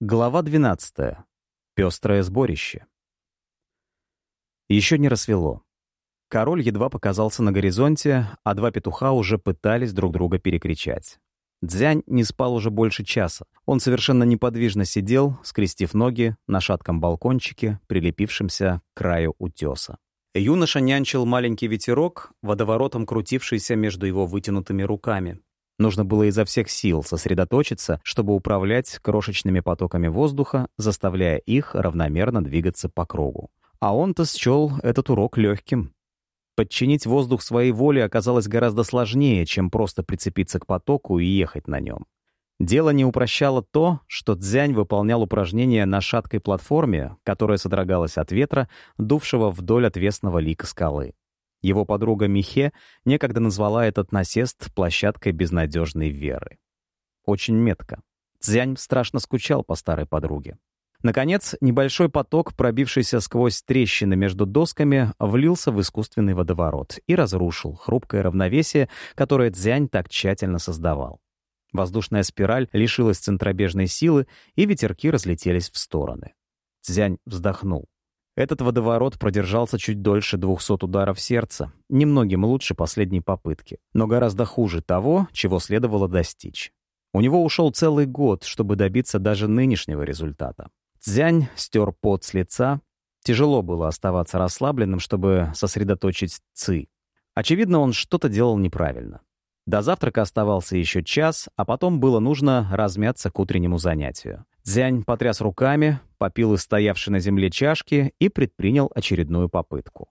Глава 12. Пестрое сборище. Еще не рассвело. Король едва показался на горизонте, а два петуха уже пытались друг друга перекричать. Дзянь не спал уже больше часа. Он совершенно неподвижно сидел, скрестив ноги на шатком балкончике, прилепившемся к краю утеса. Юноша нянчил маленький ветерок, водоворотом крутившийся между его вытянутыми руками, Нужно было изо всех сил сосредоточиться, чтобы управлять крошечными потоками воздуха, заставляя их равномерно двигаться по кругу. А он-то счел этот урок легким. Подчинить воздух своей воле оказалось гораздо сложнее, чем просто прицепиться к потоку и ехать на нем. Дело не упрощало то, что Цзянь выполнял упражнения на шаткой платформе, которая содрогалась от ветра, дувшего вдоль отвесного лика скалы. Его подруга Михе некогда назвала этот насест площадкой безнадежной веры. Очень метко. Цзянь страшно скучал по старой подруге. Наконец, небольшой поток, пробившийся сквозь трещины между досками, влился в искусственный водоворот и разрушил хрупкое равновесие, которое Цзянь так тщательно создавал. Воздушная спираль лишилась центробежной силы, и ветерки разлетелись в стороны. Цзянь вздохнул. Этот водоворот продержался чуть дольше 200 ударов сердца, немногим лучше последней попытки, но гораздо хуже того, чего следовало достичь. У него ушел целый год, чтобы добиться даже нынешнего результата. Цзянь стер пот с лица. Тяжело было оставаться расслабленным, чтобы сосредоточить ци. Очевидно, он что-то делал неправильно. До завтрака оставался еще час, а потом было нужно размяться к утреннему занятию. Дзянь потряс руками, попил из стоявшей на земле чашки и предпринял очередную попытку.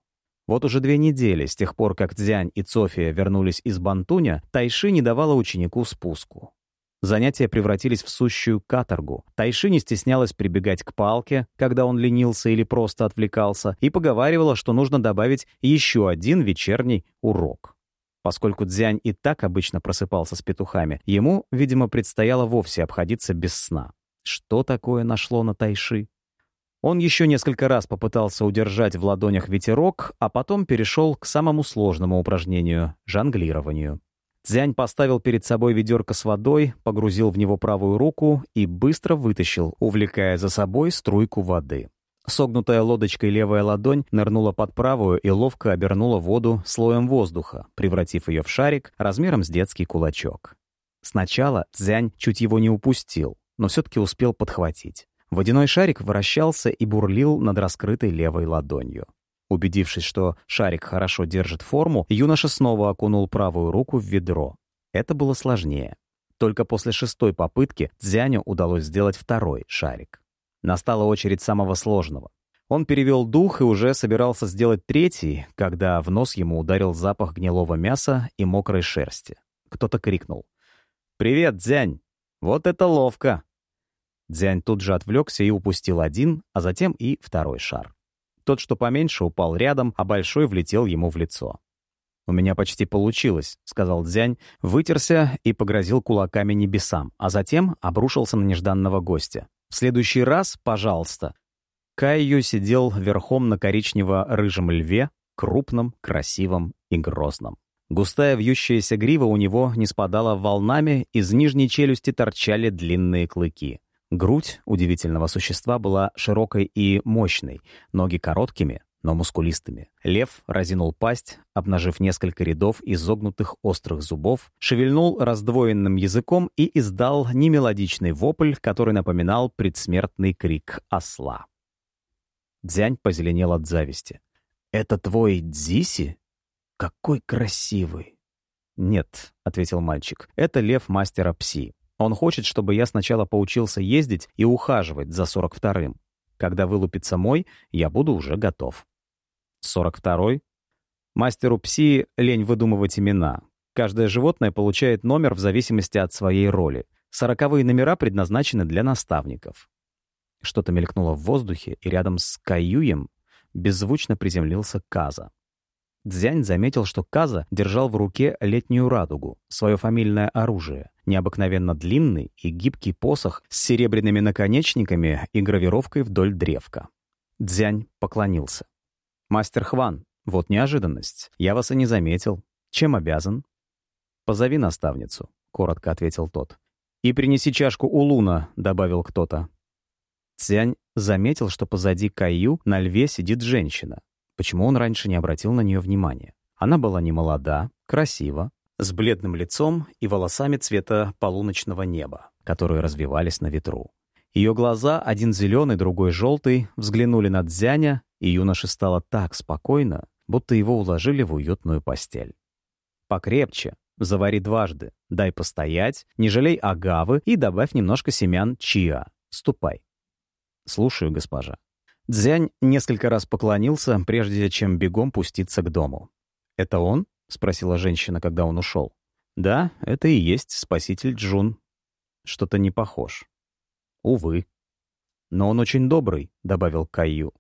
Вот уже две недели, с тех пор, как Дзянь и Цофия вернулись из Бантуня, Тайши не давала ученику спуску. Занятия превратились в сущую каторгу. Тайши не стеснялась прибегать к палке, когда он ленился или просто отвлекался, и поговаривала, что нужно добавить еще один вечерний урок. Поскольку Дзянь и так обычно просыпался с петухами, ему, видимо, предстояло вовсе обходиться без сна. Что такое нашло на Тайши? Он еще несколько раз попытался удержать в ладонях ветерок, а потом перешел к самому сложному упражнению — жонглированию. Цзянь поставил перед собой ведерко с водой, погрузил в него правую руку и быстро вытащил, увлекая за собой струйку воды. Согнутая лодочкой левая ладонь нырнула под правую и ловко обернула воду слоем воздуха, превратив ее в шарик размером с детский кулачок. Сначала Цзянь чуть его не упустил, но все-таки успел подхватить. Водяной шарик вращался и бурлил над раскрытой левой ладонью. Убедившись, что шарик хорошо держит форму, юноша снова окунул правую руку в ведро. Это было сложнее. Только после шестой попытки Дзяню удалось сделать второй шарик. Настала очередь самого сложного. Он перевел дух и уже собирался сделать третий, когда в нос ему ударил запах гнилого мяса и мокрой шерсти. Кто-то крикнул. «Привет, Дзянь! Вот это ловко!» Дзянь тут же отвлекся и упустил один, а затем и второй шар. Тот, что поменьше, упал рядом, а большой влетел ему в лицо. «У меня почти получилось», — сказал Дзянь, вытерся и погрозил кулаками небесам, а затем обрушился на нежданного гостя. «В следующий раз, пожалуйста». Кайю сидел верхом на коричнево-рыжем льве, крупном, красивом и грозном. Густая вьющаяся грива у него не спадала волнами, из нижней челюсти торчали длинные клыки. Грудь удивительного существа была широкой и мощной, ноги короткими, но мускулистыми. Лев разинул пасть, обнажив несколько рядов изогнутых острых зубов, шевельнул раздвоенным языком и издал немелодичный вопль, который напоминал предсмертный крик осла. Дзянь позеленел от зависти. «Это твой Дзиси? Какой красивый!» «Нет», — ответил мальчик, — «это лев мастера Пси. Он хочет, чтобы я сначала поучился ездить и ухаживать за 42-м. Когда вылупится мой, я буду уже готов. 42-й? Мастеру пси лень выдумывать имена. Каждое животное получает номер в зависимости от своей роли. Сороковые номера предназначены для наставников. Что-то мелькнуло в воздухе, и рядом с Каюем беззвучно приземлился Каза. Дзянь заметил, что Каза держал в руке летнюю радугу, свое фамильное оружие, необыкновенно длинный и гибкий посох с серебряными наконечниками и гравировкой вдоль древка. Дзянь поклонился. «Мастер Хван, вот неожиданность. Я вас и не заметил. Чем обязан?» «Позови наставницу», — коротко ответил тот. «И принеси чашку у Луна», — добавил кто-то. Цянь заметил, что позади Каю на льве сидит женщина. Почему он раньше не обратил на нее внимания? Она была не молода, красива, с бледным лицом и волосами цвета полуночного неба, которые развивались на ветру. Ее глаза, один зеленый, другой желтый, взглянули на Дзяня, и юноше стало так спокойно, будто его уложили в уютную постель. «Покрепче, завари дважды, дай постоять, не жалей агавы и добавь немножко семян чиа. Ступай». «Слушаю, госпожа». Дзянь несколько раз поклонился, прежде чем бегом пуститься к дому. «Это он?» — спросила женщина, когда он ушел. «Да, это и есть спаситель Джун. Что-то не похож». «Увы». «Но он очень добрый», — добавил Кайю.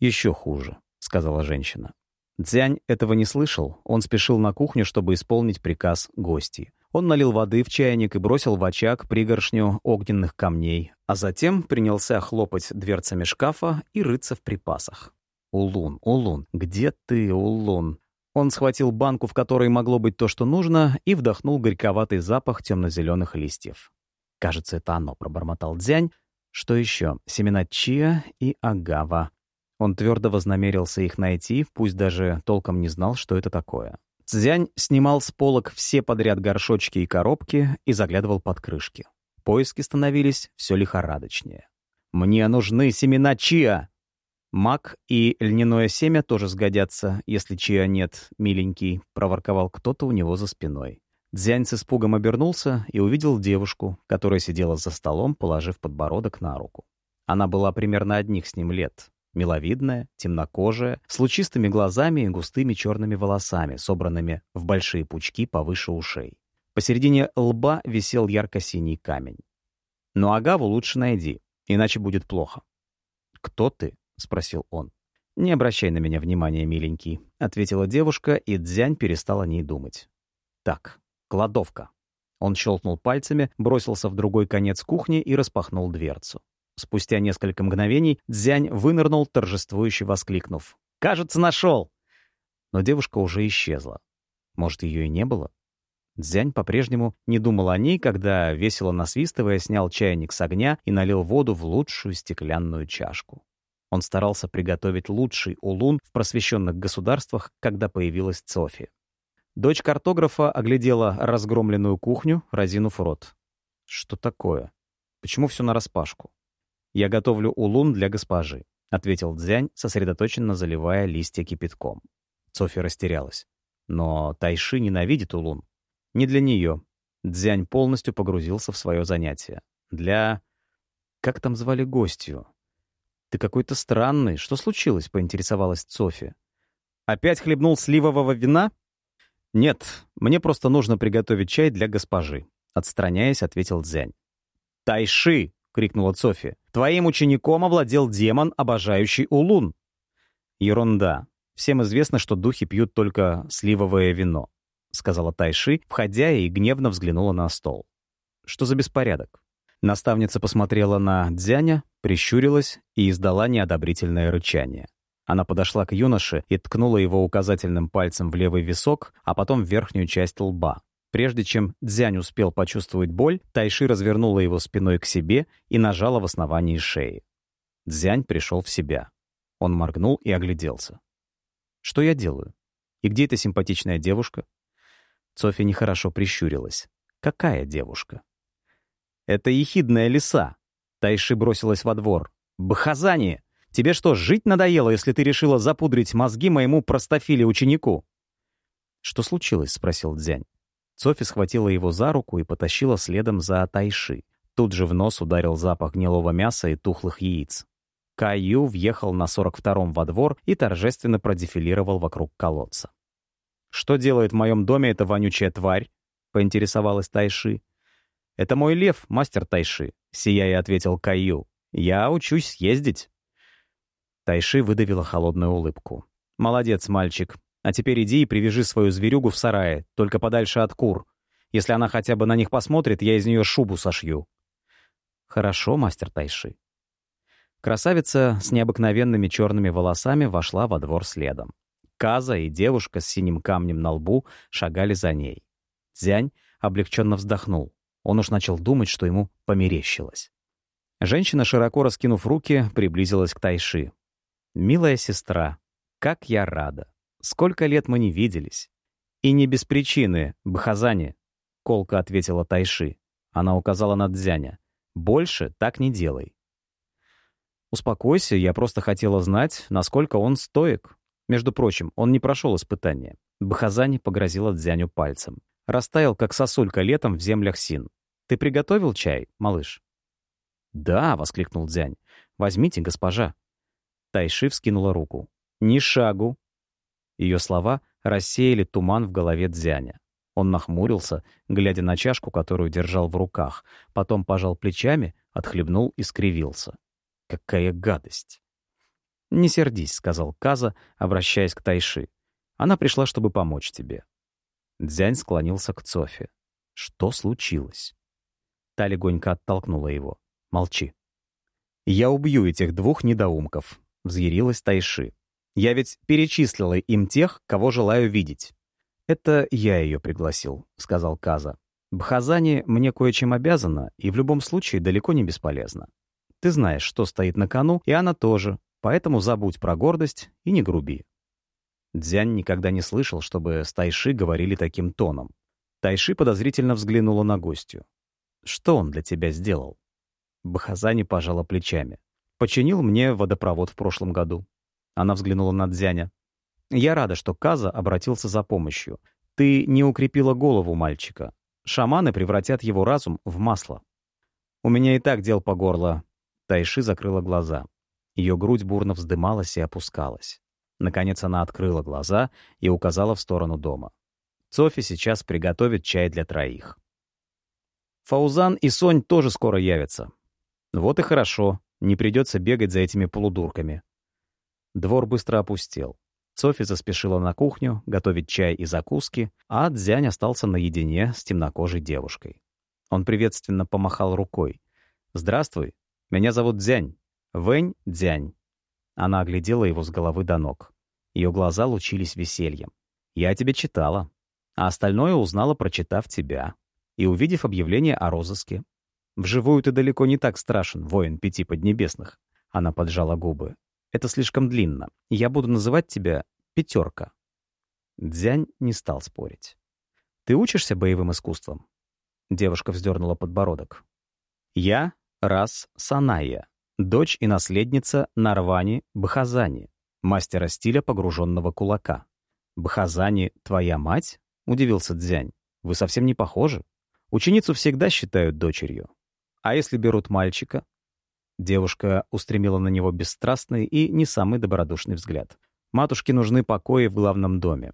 «Еще хуже», — сказала женщина. Дзянь этого не слышал, он спешил на кухню, чтобы исполнить приказ гостей. Он налил воды в чайник и бросил в очаг пригоршню огненных камней, а затем принялся хлопать дверцами шкафа и рыться в припасах. «Улун, Улун, где ты, Улун?» Он схватил банку, в которой могло быть то, что нужно, и вдохнул горьковатый запах темно-зеленых листьев. «Кажется, это оно», — пробормотал Дзянь. «Что еще? Семена чиа и агава». Он твердо вознамерился их найти, пусть даже толком не знал, что это такое. Цзянь снимал с полок все подряд горшочки и коробки и заглядывал под крышки. Поиски становились все лихорадочнее. «Мне нужны семена чиа!» Мак и льняное семя тоже сгодятся, если чья нет, миленький, проворковал кто-то у него за спиной. Дзянь с испугом обернулся и увидел девушку, которая сидела за столом, положив подбородок на руку. Она была примерно одних с ним лет. Миловидная, темнокожая, с лучистыми глазами и густыми черными волосами, собранными в большие пучки повыше ушей. Посередине лба висел ярко-синий камень. «Но Агаву лучше найди, иначе будет плохо». «Кто ты?» — спросил он. «Не обращай на меня внимания, миленький», — ответила девушка, и Дзянь перестал о ней думать. «Так, кладовка». Он щелкнул пальцами, бросился в другой конец кухни и распахнул дверцу. Спустя несколько мгновений Дзянь вынырнул, торжествующе воскликнув. «Кажется, нашел!» Но девушка уже исчезла. Может, ее и не было? Дзянь по-прежнему не думал о ней, когда, весело насвистывая, снял чайник с огня и налил воду в лучшую стеклянную чашку. Он старался приготовить лучший улун в просвещенных государствах, когда появилась Цофи. Дочь картографа оглядела разгромленную кухню, разинув рот. «Что такое? Почему все нараспашку?» «Я готовлю улун для госпожи», — ответил Дзянь, сосредоточенно заливая листья кипятком. Софи растерялась. Но Тайши ненавидит улун. Не для нее. Дзянь полностью погрузился в свое занятие. Для... Как там звали гостью? «Ты какой-то странный. Что случилось?» — поинтересовалась Софи. «Опять хлебнул сливового вина?» «Нет, мне просто нужно приготовить чай для госпожи», — отстраняясь, ответил Дзянь. «Тайши!» — крикнула Софи. «Твоим учеником овладел демон, обожающий улун». «Ерунда. Всем известно, что духи пьют только сливовое вино», — сказала Тайши, входя и гневно взглянула на стол. «Что за беспорядок?» Наставница посмотрела на Дзяня, прищурилась и издала неодобрительное рычание. Она подошла к юноше и ткнула его указательным пальцем в левый висок, а потом в верхнюю часть лба. Прежде чем Дзянь успел почувствовать боль, Тайши развернула его спиной к себе и нажала в основании шеи. Дзянь пришел в себя. Он моргнул и огляделся. «Что я делаю? И где эта симпатичная девушка?» Софья нехорошо прищурилась. «Какая девушка?» «Это ехидная лиса», Тайши бросилась во двор. «Бахазани! Тебе что, жить надоело, если ты решила запудрить мозги моему простофиле-ученику?» «Что случилось?» — спросил Дзянь. Софи схватила его за руку и потащила следом за Тайши. Тут же в нос ударил запах гнилого мяса и тухлых яиц. Каю въехал на 42-м во двор и торжественно продефилировал вокруг колодца. «Что делает в моем доме эта вонючая тварь?» — поинтересовалась Тайши. «Это мой лев, мастер Тайши сияя ответил Каю. «Я учусь ездить». Тайши выдавила холодную улыбку. «Молодец, мальчик. А теперь иди и привяжи свою зверюгу в сарае, только подальше от кур. Если она хотя бы на них посмотрит, я из нее шубу сошью». «Хорошо, мастер Тайши». Красавица с необыкновенными черными волосами вошла во двор следом. Каза и девушка с синим камнем на лбу шагали за ней. Дзянь облегченно вздохнул. Он уж начал думать, что ему померещилось. Женщина, широко раскинув руки, приблизилась к Тайши. «Милая сестра, как я рада! Сколько лет мы не виделись!» «И не без причины, Бхазани», — колко ответила Тайши. Она указала на Дзяня. «Больше так не делай». «Успокойся, я просто хотела знать, насколько он стоек. Между прочим, он не прошел испытание». Бхазани погрозила Дзяню пальцем. «Растаял, как сосулька летом в землях Син. Ты приготовил чай, малыш?» «Да», — воскликнул Дзянь. «Возьмите, госпожа». Тайши вскинула руку. «Ни шагу». Ее слова рассеяли туман в голове Дзяня. Он нахмурился, глядя на чашку, которую держал в руках, потом пожал плечами, отхлебнул и скривился. «Какая гадость!» «Не сердись», — сказал Каза, обращаясь к Тайши. «Она пришла, чтобы помочь тебе». Дзянь склонился к Цофе. «Что случилось?» Та легонько оттолкнула его. «Молчи». «Я убью этих двух недоумков», — взъярилась Тайши. «Я ведь перечислила им тех, кого желаю видеть». «Это я ее пригласил», — сказал Каза. «Бхазани мне кое-чем обязана, и в любом случае далеко не бесполезно. Ты знаешь, что стоит на кону, и она тоже, поэтому забудь про гордость и не груби». Дзянь никогда не слышал, чтобы с Тайши говорили таким тоном. Тайши подозрительно взглянула на гостью. «Что он для тебя сделал?» Бахазани пожала плечами. «Починил мне водопровод в прошлом году». Она взглянула на Дзяня. «Я рада, что Каза обратился за помощью. Ты не укрепила голову мальчика. Шаманы превратят его разум в масло». «У меня и так дел по горло». Тайши закрыла глаза. Ее грудь бурно вздымалась и опускалась. Наконец она открыла глаза и указала в сторону дома. Софи сейчас приготовит чай для троих. Фаузан и Сонь тоже скоро явятся. Вот и хорошо, не придется бегать за этими полудурками. Двор быстро опустел. Софи заспешила на кухню, готовить чай и закуски, а Дзянь остался наедине с темнокожей девушкой. Он приветственно помахал рукой. «Здравствуй, меня зовут Дзянь. Вэнь Дзянь». Она оглядела его с головы до ног. Ее глаза лучились весельем. «Я тебе читала, а остальное узнала, прочитав тебя и увидев объявление о розыске. «Вживую ты далеко не так страшен, воин пяти поднебесных». Она поджала губы. «Это слишком длинно. Я буду называть тебя Пятерка». Дзянь не стал спорить. «Ты учишься боевым искусствам?» Девушка вздернула подбородок. «Я — Рас Саная, дочь и наследница Нарвани Бхазани, мастера стиля погруженного кулака. Бхазани — твоя мать?» — удивился Дзянь. «Вы совсем не похожи». Ученицу всегда считают дочерью. А если берут мальчика? Девушка устремила на него бесстрастный и не самый добродушный взгляд. Матушке нужны покои в главном доме.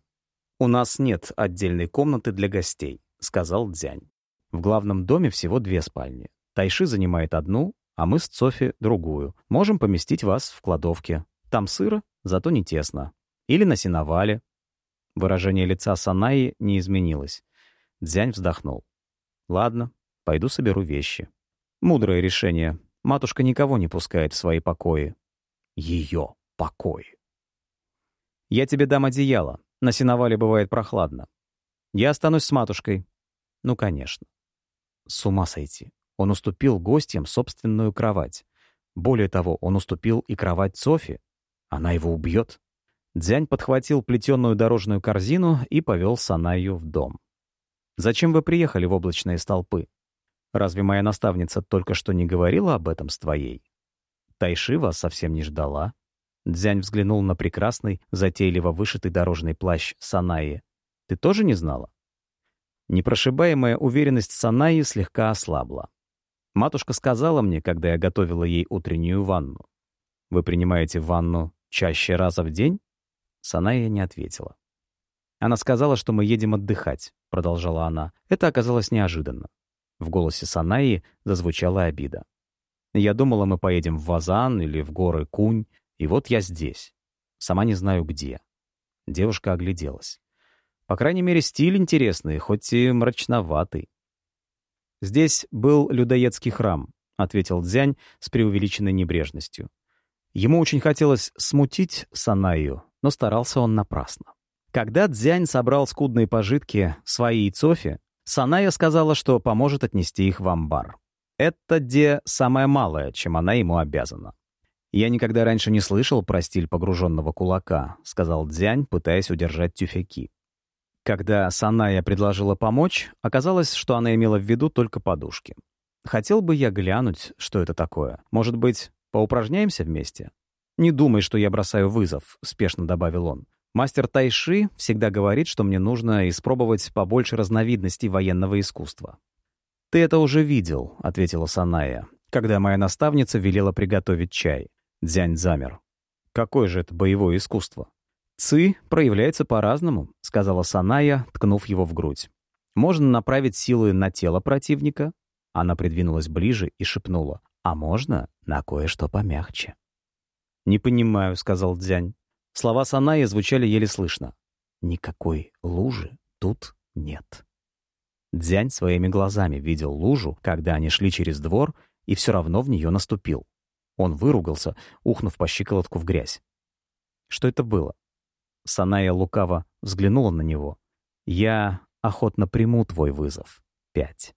«У нас нет отдельной комнаты для гостей», — сказал Дзянь. «В главном доме всего две спальни. Тайши занимает одну, а мы с Цофи — другую. Можем поместить вас в кладовке. Там сыро, зато не тесно. Или на сеновале». Выражение лица Санаи не изменилось. Дзянь вздохнул. Ладно, пойду соберу вещи. Мудрое решение. Матушка никого не пускает в свои покои. Ее покои. Я тебе дам одеяло. На сеновале бывает прохладно. Я останусь с матушкой. Ну, конечно. С ума сойти. Он уступил гостям собственную кровать. Более того, он уступил и кровать Софи. Она его убьет. Дзянь подхватил плетеную дорожную корзину и повел Санаю в дом. Зачем вы приехали в облачные столпы? Разве моя наставница только что не говорила об этом с твоей? Тайши вас совсем не ждала. Дзянь взглянул на прекрасный, затейливо вышитый дорожный плащ Санаи. Ты тоже не знала? Непрошибаемая уверенность Санаи слегка ослабла. Матушка сказала мне, когда я готовила ей утреннюю ванну. «Вы принимаете ванну чаще раза в день?» Саная не ответила. Она сказала, что мы едем отдыхать продолжала она. Это оказалось неожиданно. В голосе Санаи зазвучала обида. Я думала, мы поедем в Вазан или в горы Кунь, и вот я здесь. Сама не знаю где. Девушка огляделась. По крайней мере, стиль интересный, хоть и мрачноватый. «Здесь был людоедский храм», — ответил Дзянь с преувеличенной небрежностью. Ему очень хотелось смутить Санаю, но старался он напрасно. Когда Дзянь собрал скудные пожитки, свои и Цофи, Саная сказала, что поможет отнести их в амбар. Это де самое малое, чем она ему обязана. «Я никогда раньше не слышал про стиль погруженного кулака», — сказал Дзянь, пытаясь удержать тюфяки. Когда Саная предложила помочь, оказалось, что она имела в виду только подушки. Хотел бы я глянуть, что это такое. Может быть, поупражняемся вместе? «Не думай, что я бросаю вызов», — спешно добавил он. «Мастер Тайши всегда говорит, что мне нужно испробовать побольше разновидностей военного искусства». «Ты это уже видел», — ответила Саная, когда моя наставница велела приготовить чай. Дзянь замер. «Какое же это боевое искусство?» «Ци проявляется по-разному», — сказала Саная, ткнув его в грудь. «Можно направить силы на тело противника». Она придвинулась ближе и шепнула. «А можно на кое-что помягче». «Не понимаю», — сказал Дзянь. Слова Саная звучали еле слышно. «Никакой лужи тут нет». Дзянь своими глазами видел лужу, когда они шли через двор, и все равно в нее наступил. Он выругался, ухнув по щиколотку в грязь. Что это было? Саная лукаво взглянула на него. «Я охотно приму твой вызов. Пять».